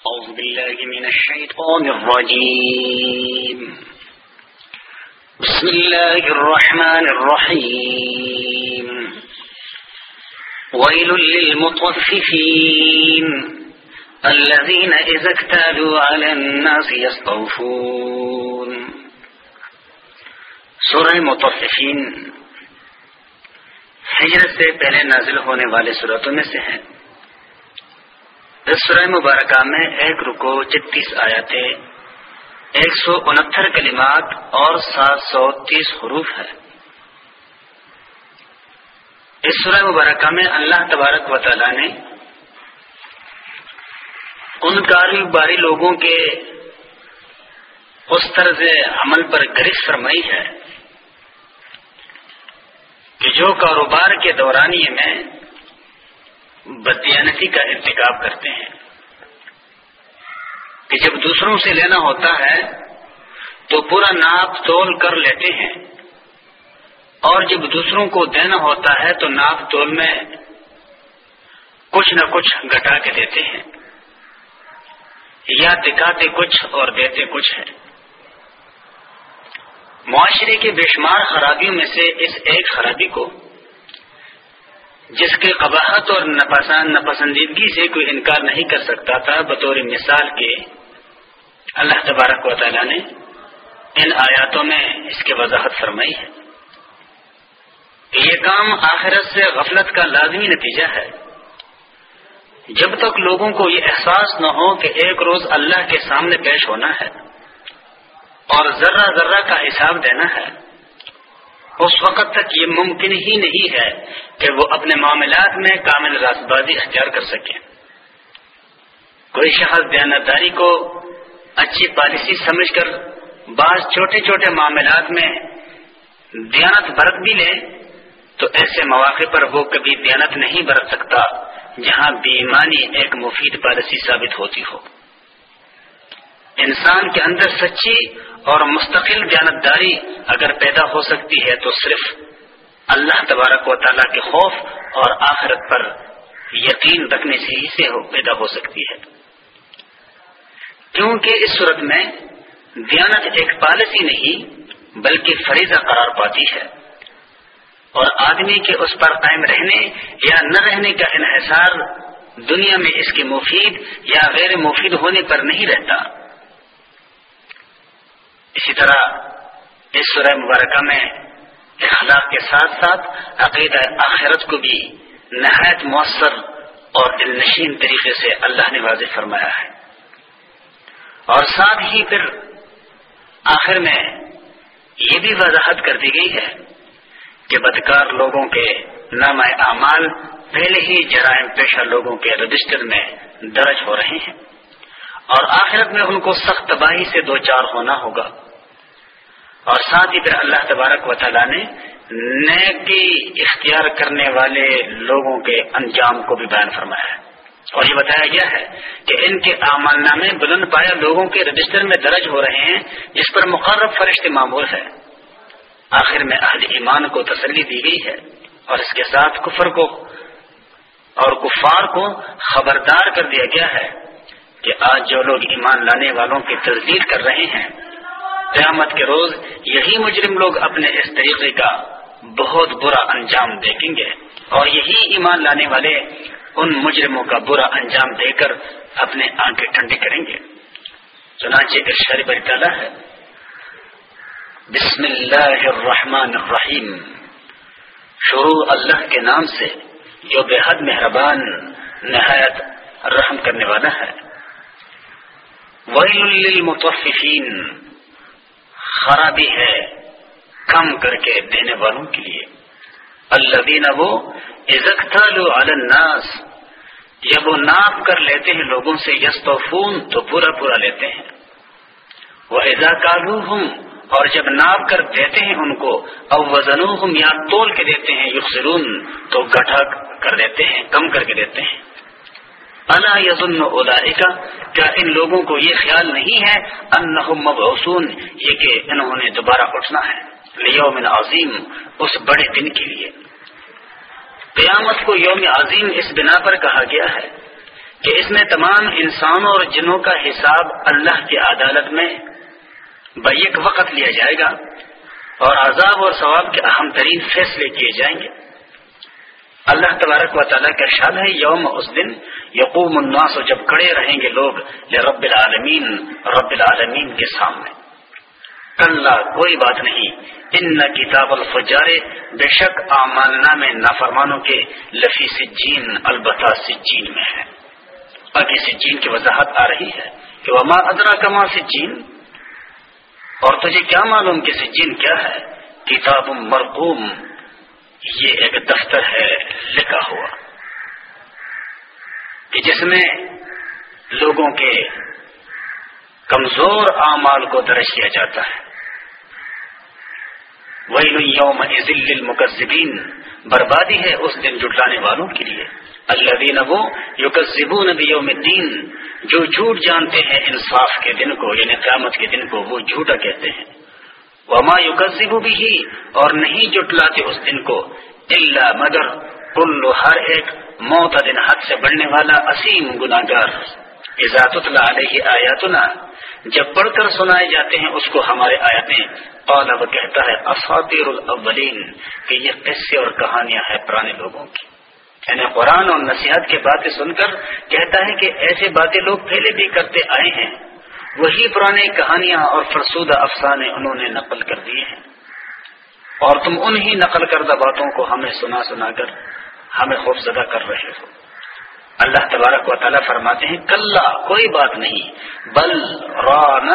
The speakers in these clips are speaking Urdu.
أعوذ بالله من الشيطان الرجيم. بسم الله الرحمن الرحيم. ويل للمطففين الذين إذا اكتالوا على الناس يستوفون. سورہ مطففین ہجرت سے پہلے نازل ہونے والے صورتوں میں سے ہیں. سورہ مبارکہ میں ایک رکو چتیس آیاتیں ایک سو انہتر کلمات اور سات سو تیس حروف ہے اس سورہ مبارکہ میں اللہ تبارک و تعالی نے ان کاروباری لوگوں کے اس طرز عمل پر گرفت فرمائی ہے کہ جو کاروبار کے دورانیے میں بدیانتی کا ارتکاب کرتے ہیں۔ کہ جب دوسروں سے لینا ہوتا ہے، تو پورا ناپ تول کر لیتے ہیں۔ اور جب دوسروں کو دینا ہوتا ہے، تو ناپ تول میں کچھ نہ کچھ گٹا کے دیتے ہیں۔ یا دکھاتے کچھ اور دیتے کچھ ہے معاشرے کے بے شمار خرابیوں میں سے اس ایک خرابی کو جس کے قباحت اور نپسندیدگی سے کوئی انکار نہیں کر سکتا تھا، بطور مثال کے اللہ تبارک و تعالی نے ان آیاتوں میں اس کی وضاحت فرمائی ہے۔ کہ یہ کام آخرت سے غفلت کا لازمی نتیجہ ہے۔ جب تک لوگوں کو یہ احساس نہ ہو کہ ایک روز اللہ کے سامنے پیش ہونا ہے اور ذرہ ذرہ کا حساب دینا ہے اس وقت تک یہ ممکن ہی نہیں ہے کہ وہ اپنے معاملات میں کامل راست بازی اختیار کر سکے۔ کوئی شخص دیانتداری کو اچھی پالیسی سمجھ کر بعض چھوٹے چھوٹے معاملات میں دیانت برت بھی لے، تو ایسے مواقع پر وہ کبھی دیانت نہیں برت سکتا جہاں بیمانی ایک مفید پالیسی ثابت ہوتی ہو۔ انسان کے اندر سچی اور مستقل جانتداری اگر پیدا ہو سکتی ہے تو صرف اللہ تبارک و تعالیٰ کے خوف اور آخرت پر یقین رکھنے سے ہی سے پیدا ہو سکتی ہے۔ کیونکہ اس صورت میں دیانت ایک پالیسی نہیں بلکہ فریضہ قرار پاتی ہے۔ اور آدمی کے اس پر قائم رہنے یا نہ رہنے کا انحصار دنیا میں اس کے مفید یا غیر مفید ہونے پر نہیں رہتا۔ طرح اس سورہ مبارکہ میں اخلاق کے ساتھ ساتھ عقیدہ آخرت کو بھی نہایت مؤثر اور دل نشین طریقے سے اللہ نے واضح فرمایا ہے۔ اور ساتھ ہی پھر آخر میں یہ بھی وضاحت کر دی گئی ہے کہ بدکار لوگوں کے نام اعمال پہلے ہی جرائم پیشہ لوگوں کے رجسٹر میں درج ہو رہے ہیں اور آخرت میں ان کو سخت تباہی سے دو چار ہونا ہوگا۔ اور ساتھ ہی پھر اللہ تبارک و تعالیٰ نے نیکی اختیار کرنے والے لوگوں کے انجام کو بھی بیان فرمایا ہے۔ اور یہ بتایا گیا ہے کہ ان کے اعمال نامے بلند پایا لوگوں کے رجسٹر میں درج ہو رہے ہیں، جس پر مقرر فرشت معمول ہے آخر میں اہل ایمان کو تسلی دی گئی ہے اور اس کے ساتھ کفر کو اور کفار کو خبردار کر دیا گیا ہے کہ آج جو لوگ ایمان لانے والوں کی تصدیق کر رہے ہیں قیامت کے روز یہی مجرم لوگ اپنے اس طریقے کا بہت برا انجام دیکھیں گے اور یہی ایمان لانے والے ان مجرموں کا برا انجام دے کر اپنے آنکھیں ٹھنڈی کریں گے۔ چنانچہ ارشاد برطالہ ہے۔ بسم اللہ الرحمن الرحیم۔ شروع اللہ کے نام سے جو بے حد مہربان، نہایت رحم کرنے والا ہے۔ ویل للمطففین۔ خرابی ہے کم کر کے دینے والوں کے لیے۔ اللہ دینا وہ الناس، جب وہ ناپ کر لیتے ہیں لوگوں سے یس تو پورا پورا لیتے ہیں۔ وہ ایزا کالو ہوں اور جب ناپ کر دیتے ہیں ان کو اب وزن ہم یا تول کے دیتے ہیں، یخسرون، تو گٹھا کر دیتے ہیں، کم کر کے دیتے ہیں۔ اللہ یزن کا کیا ان لوگوں کو یہ خیال نہیں ہے ان مبعثون یہ کہ انہوں نے دوبارہ اٹھنا ہے لیوم عظیم، اس بڑے دن کے لیے۔ قیامت کو یوم عظیم اس بنا پر کہا گیا ہے کہ اس میں تمام انسانوں اور جنوں کا حساب اللہ کی عدالت میں بیک وقت لیا جائے گا اور عذاب اور ثواب کے اہم ترین فیصلے کیے جائیں گے۔ اللہ تبارک و تعالیٰ کا شاد ہے، یوم اس دن یقوم الناس، جب کڑے رہیں گے لوگ رب العالمین رب العالمین کے سامنے۔ کل کوئی بات نہیں۔ ان کتاب الفجار، بے شک آمالنا میں نافرمانوں کے لفی سجین، البتہ سجین میں ہے۔ ابھی سجین کی وضاحت آ رہی ہے کہ وہ ماں ادرا کما سجین۔ اور تجھے کیا معلوم کہ سجین کیا ہے؟ کتاب مرقوم۔ یہ ایک دفتر ہے، لکھا ہوا۔ کہ جس میں لوگوں کے کمزور اعمال کو درج کیا جاتا ہے۔ وہی یوم عزل المقصبین بربادی ہے اس دن جٹلانے والوں کے لیے۔ اللہ دین وہ یوکسبو یوم دین جو جھوٹ جانتے ہیں انصاف کے دن کو یعنی قیامت کے دن کو، وہ جھوٹا کہتے ہیں۔ وما یوکسب بھی اور نہیں جٹلاتے اس دن کو اللہ مگر کل ہر ایک موت دن حد سے بڑھنے والا اسیم گناگر اضاط اللہ علیہ آیاتنا، جب پڑھ کر سنائے جاتے ہیں اس کو ہمارے آیاتیں قال، وہ کہتا ہے، اساطیر الاولین، کہ یہ قصے اور کہانیاں ہیں پرانے لوگوں کی۔ یعنی قرآن اور نصیحت کی باتیں سن کر کہتا ہے کہ ایسے باتیں لوگ پہلے بھی کرتے آئے ہیں۔ وہی پرانی کہانیاں اور فرسودہ افسانے انہوں نے نقل کر دیے ہیں۔ اور تم انہی نقل کردہ باتوں کو ہمیں سنا سنا کر ہمیں خوف زدہ کر رہے ہو۔ اللہ تبارک و تعالیٰ فرماتے ہیں کل کوئی بات نہیں، بل ران،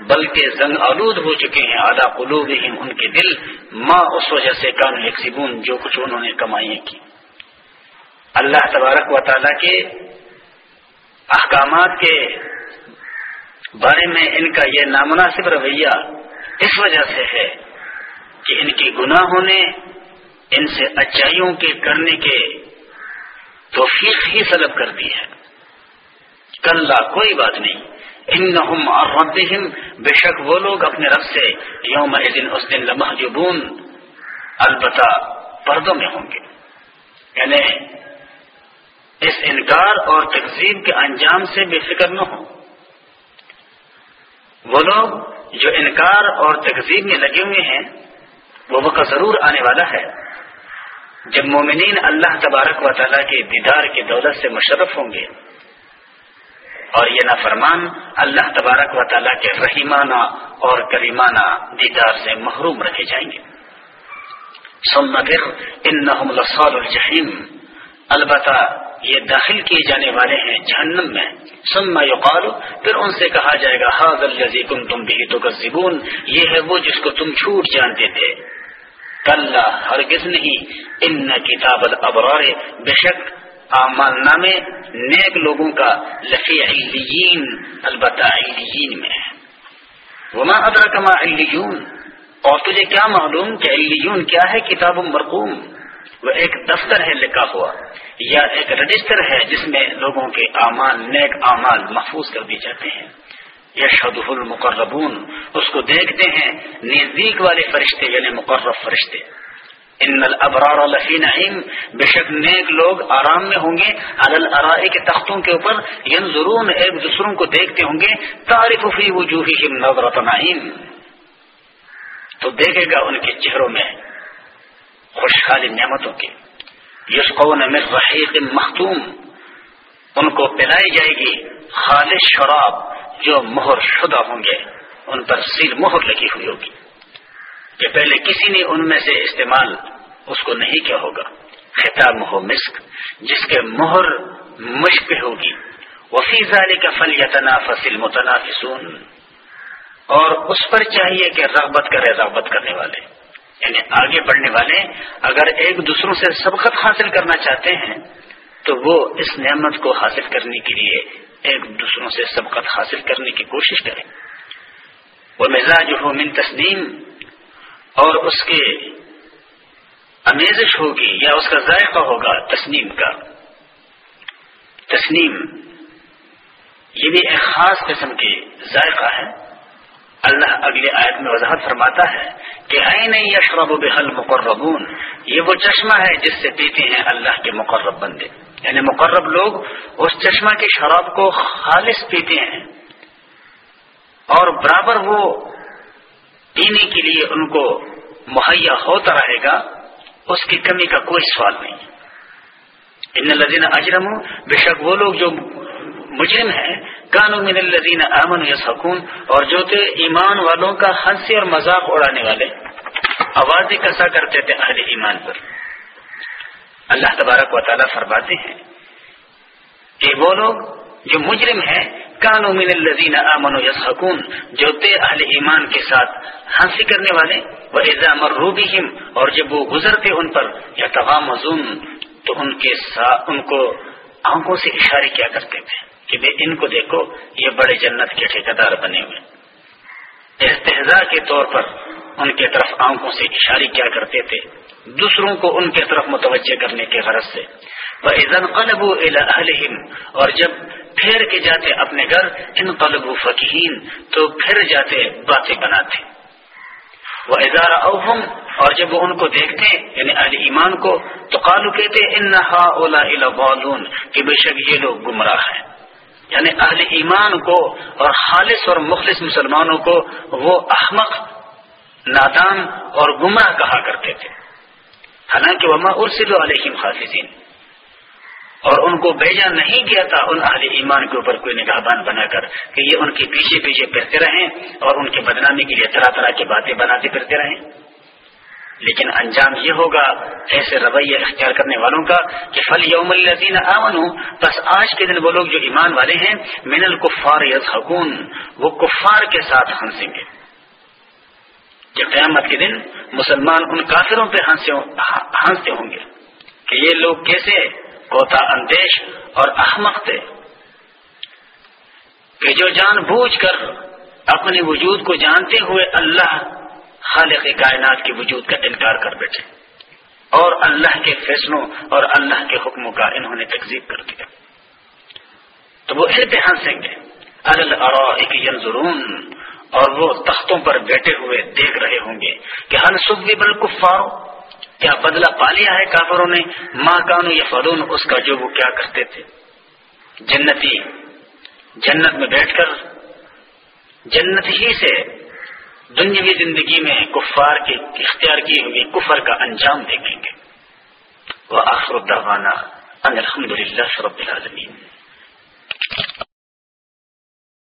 بلکہ زنگ آلود ہو چکے ہیں اعلیٰ قلوب ان کے دل ماں اس وجہ سے کان یکسبون جو کچھ انہوں نے کمائی کی۔ اللہ تبارک و تعالیٰ کے احکامات کے بارے میں ان کا یہ نامناسب رویہ اس وجہ سے ہے کہ ان کی گناہوں نے ان سے اچائیوں کے کرنے کے توفیق ہی سلب کر دی ہے۔ کل کوئی بات نہیں۔ ان اور ربہم، بے شک وہ لوگ اپنے رب سے یوم دن اس دن لمحجبون البتہ پردوں میں ہوں گے۔ یعنی اس انکار اور تقزیب کے انجام سے بے فکر نہ ہوں۔ وہ لوگ جو انکار اور تقزیب میں لگے ہوئے ہیں، وہ وقت ضرور آنے والا ہے۔ جب مومنین اللہ تبارک و تعالیٰ کے دیدار کی دولت سے مشرف ہوں گے، اور یہ نافرمان اللہ تبارک و تعالیٰ کے رحیمانہ اور کریمانہ دیدار سے محروم رکھے جائیں گے۔ ان الجحیم۔ البتہ یہ داخل کیے جانے والے ہیں جہنم میں۔ سما یقال پھر ان سے کہا جائے گا حاض الزی کم تم بھی تو یہ ہے وہ جس کو تم چھوٹ جانتے تھے۔ کل ہرگز نہیں، ان کتاب الابرار، بے شک اعمال نامے نیک لوگوں کا لفی علیین البتہ علیین میں ہے۔ وما ادرکما علیون اور تجھے کیا معلوم کہ علیون کیا ہے، کتاب مرقوم؟ وہ ایک دفتر ہے لکھا ہوا یا ایک رجسٹر ہے جس میں لوگوں کے اعمال، نیک اعمال محفوظ کر دیے جاتے ہیں۔ یشد المقربون، اس کو دیکھتے ہیں نزدیک والے فرشتے یعنی مقرب فرشتے۔ ان الابرار لفی نعیم، بے شک نیک لوگ آرام میں ہوں گے۔ الرائے کے تختوں کے اوپر ینظرون، ایک دوسروں کو دیکھتے ہوں گے۔ تعریف فی وجوہہم نظرت نعیم۔ تو دیکھے گا ان کے چہروں میں خوشحالی نعمتوں کی یسقون من رحیق مختوم۔ ان کو پلائی جائے گی خالص شراب جو مہر شدہ ہوں گے۔ ان پر سیل مہر لگی ہوئی ہوگی۔ کہ پہلے کسی نے ان میں سے استعمال اس کو نہیں کیا ہوگا۔ خطاب ہو مسک، جس کے مہر مشق ہوگی۔ وفی زاری کا فل یتنا فصل متنافسون اور اس پر چاہیے کہ رغبت کرے رغبت کرنے والے۔ یعنی آگے بڑھنے والے، اگر ایک دوسروں سے سبقت حاصل کرنا چاہتے ہیں، تو وہ اس نعمت کو حاصل کرنے کے لیے ایک دوسروں سے سبقت حاصل کرنے کی کوشش کریں۔ وہ مزاج ہو من تسلیم اور اس کے امیزش ہوگی یا اس کا ذائقہ ہوگا تسنیم کا۔ تسنیم یہ بھی ایک خاص قسم کی ذائقہ ہے۔ اللہ اگلے آیت میں وضاحت فرماتا ہے کہ نہیں اشرب بحل مقربون یہ وہ چشمہ ہے جس سے پیتے ہیں اللہ کے مقرب بندے۔ یعنی مقرب لوگ اس چشمہ کی شراب کو خالص پیتے ہیں۔ اور برابر وہ پینے کے لیے ان کو مہیا ہوتا رہے گا، اس کی کمی کا کوئی سوال نہیں۔ ان لذین اجرم بے شک وہ لوگ جو مجرم ہیں کانو من الذین امن یا اور جو تھے ایمان والوں کا ہنسی اور مذاق اڑانے والے۔ آوازیں کسا کرتے تھے اہل ایمان پر۔ اللہ تبارک و تعالیٰ فرماتے ہیں کہ وہ لوگ جو مجرم ہیں، کانو من الذین امن یا جو تھے اہل ایمان کے ساتھ ہنسی کرنے والے وہ ایزا مروبیم اور جب وہ گزرتے ان پر یا تغام تو ان کے ساتھ ان کو آنکھوں سے اشارے کیا کرتے تھے۔ کہ ان کو دیکھو، یہ بڑے جنت کے ٹھیکیدار بنے ہوئے استحضاء کے طور پر ان کے طرف آنکھوں سے اشارے کیا کرتے تھے، دوسروں کو ان کے طرف متوجہ کرنے کے غرض سے۔ وہ عزن اور جب پھیر کے جاتے اپنے گھر ان قلب فقین تو پھر جاتے باتیں بناتے۔ وہ ادارہ اوہم اور جب وہ ان کو دیکھتے یعنی اہل ایمان کو، تو قالو کہتے ان اولا کہ بے شک یہ لوگ گمراہ ہیں۔ یعنی اہل ایمان کو اور خالص اور مخلص مسلمانوں کو وہ احمق، نادان اور گمراہ کہا کرتے تھے۔ حالانکہ وما ارسل علیہم حافظین اور ان کو بیجا نہیں کیا تھا ان اہل ایمان کے اوپر کوئی نگاہ بان بنا کر کہ یہ ان کے پیچھے پیچھے پھرتے رہیں اور ان کے بدنامی کے لیے طرح طرح کی باتیں بناتے پھرتے رہیں۔ لیکن انجام یہ ہوگا ایسے رویہ اختیار کرنے والوں کا کہ فل یوم الزین امن بس آج کے دن وہ لوگ جو ایمان والے ہیں، من الکفار یزحکون وہ کفار کے ساتھ ہنسیں گے۔ کہ قیامت کے دن مسلمان ان کافروں پہ ہنستے ہوں گے کہ یہ لوگ کیسے کوتا اندیش اور احمق تھے۔ کہ جو جان بوجھ کر اپنے وجود کو جانتے ہوئے اللہ خالق کائنات کے وجود کا انکار کر بیٹھے۔ اور اللہ کے فیصلوں اور اللہ کے حکموں کا انہوں نے تقزیب کر دیا۔ تو وہ پہ ہنسیں گے ینظرون۔ اور وہ تختوں پر بیٹھے ہوئے دیکھ رہے ہوں گے کہ ہر بھی بل کفارو کیا بدلہ پا لیا ہے کافروں نے؟ ماں کانو یا فدون اس کا جو وہ کیا کرتے تھے؟ جنتی، جنت میں بیٹھ کر، جنت ہی سے دنیاوی زندگی میں کفار کے اختیار کیے ہوئے کفر کا انجام دیکھیں گے۔ وہ آخر الدوانہ الحمد للہ رب العالمین۔